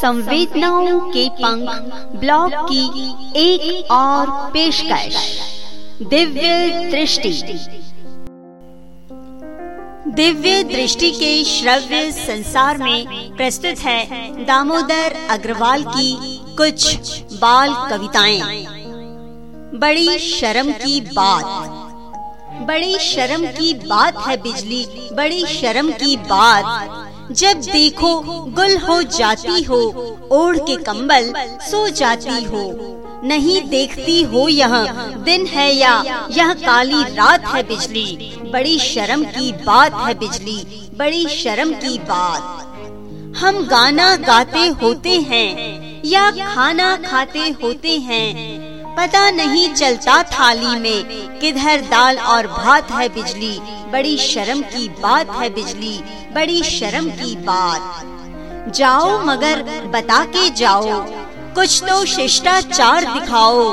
संवेदनाओं के पंख ब्लॉग की एक और पेशकश। दिव्य दृष्टि। दिव्य दृष्टि के श्रव्य संसार में प्रस्तुत है दामोदर अग्रवाल की कुछ बाल कविताएँ। बड़ी शर्म की बात। बड़ी शर्म की बात है बिजली, बड़ी शर्म की बात। जब देखो गुल हो जाती हो, ओढ़ के कंबल सो जाती हो। नहीं देखती हो यहाँ दिन है या यह काली रात है बिजली। बड़ी शर्म की बात है बिजली, बड़ी शर्म की बात। हम गाना गाते होते हैं या खाना खाते होते हैं। पता नहीं चलता थाली में किधर दाल और भात है बिजली। बड़ी शर्म की बात है बिजली, बड़ी शर्म की बात। जाओ मगर बता के जाओ, कुछ तो शिष्टाचार दिखाओ।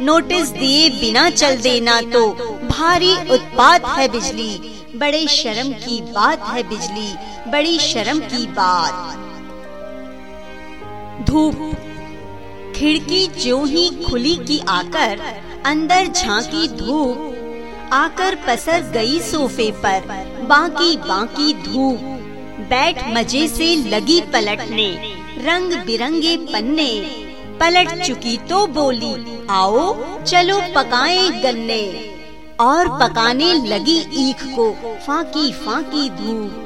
नोटिस दिए बिना चल देना तो भारी उत्पात है बिजली, बड़े शर्म की बात है बिजली, बड़ी शर्म की बात। धूप, खिड़की जो ही खुली की आकर अंदर झांकी धूप आकर पसर गई सोफे पर। बाकी बाकी धूप। बैठ मज़े से लगी पलटने। रंग बिरंगे पन्ने। पलट चुकी तो बोली, आओ, चलो पकाए गन्ने। और पकाने लगी ईख को फाकी फाकी धूप।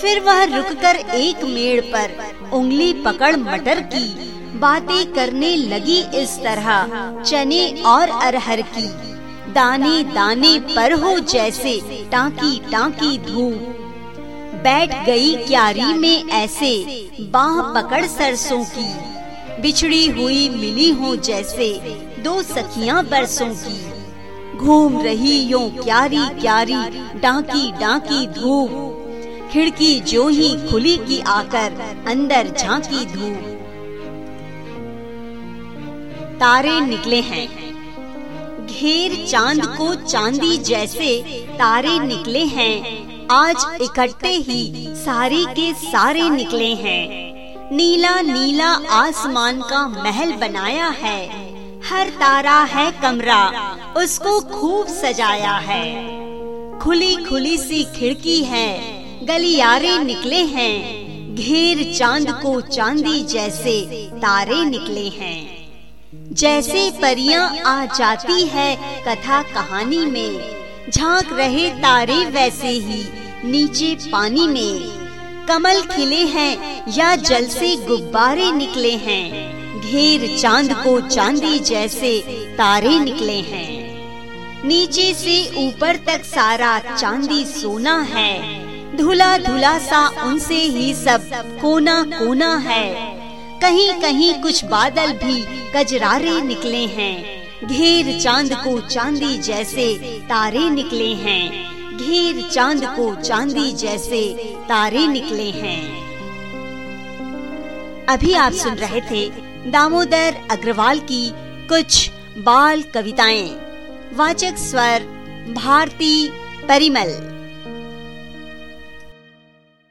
फिर वह रुककर एक मेड़ पर उंगली पकड़ मटर की बातें करने लगी इस तरह, चने और अरहर की। दाने दाने पर हो जैसे, टाकी टाकी धूप। बैठ गई क्यारी में ऐसे, बाह पकड़ सरसों की। बिछड़ी हुई मिली हो जैसे, दो सखियाँ बरसों की। घूम रही यो क्यारी क्यारी, डाकी डाकी धूप। खिड़की जो ही खुली की आकर, अंदर झांकी धूप। तारे निकले हैं। घेर चाँद को चांदी जैसे तारे निकले हैं। आज इकट्ठे ही सारे के सारे निकले हैं। नीला नीला आसमान का महल बनाया है। हर तारा है कमरा, उसको खूब सजाया है। खुली खुली सी खिड़की है, गलियारे निकले हैं। घेर चाँद को चांदी जैसे तारे निकले हैं। जैसे परियाँ आ जाती है कथा कहानी में। झाँक रहे तारे वैसे ही, नीचे पानी में। कमल खिले हैं या जल से गुब्बारे निकले हैं। घेर चाँद को चांदी जैसे तारे निकले हैं। नीचे से ऊपर तक सारा चांदी सोना है। धुला धुला सा उनसे ही सब कोना कोना है। कहीं कहीं कुछ बादल भी कजरारे निकले हैं। घेर चाँद को चांदी जैसे तारे निकले हैं। घेर चाँद को चांदी जैसे तारे निकले हैं। अभी आप सुन रहे थे दामोदर अग्रवाल की कुछ बाल कविताएँ। वाचक स्वर भारती परिमल।